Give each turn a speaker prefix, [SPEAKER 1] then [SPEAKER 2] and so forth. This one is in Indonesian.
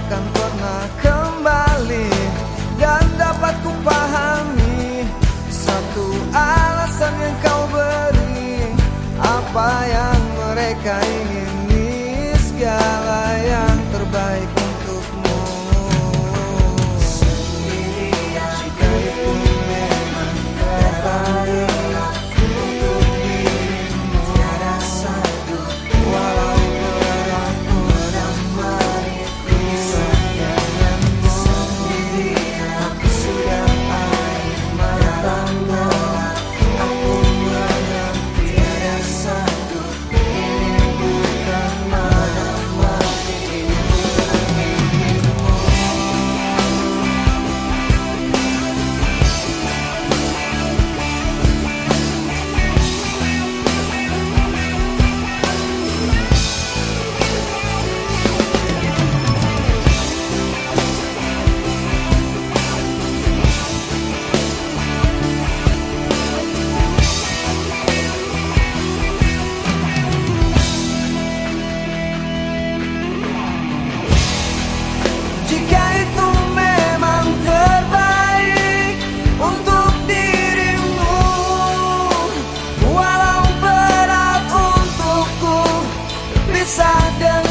[SPEAKER 1] takkan pernah kembali Dan dapat ku pahami Satu alasan yang kau beri Apa yang mereka ingin. sabe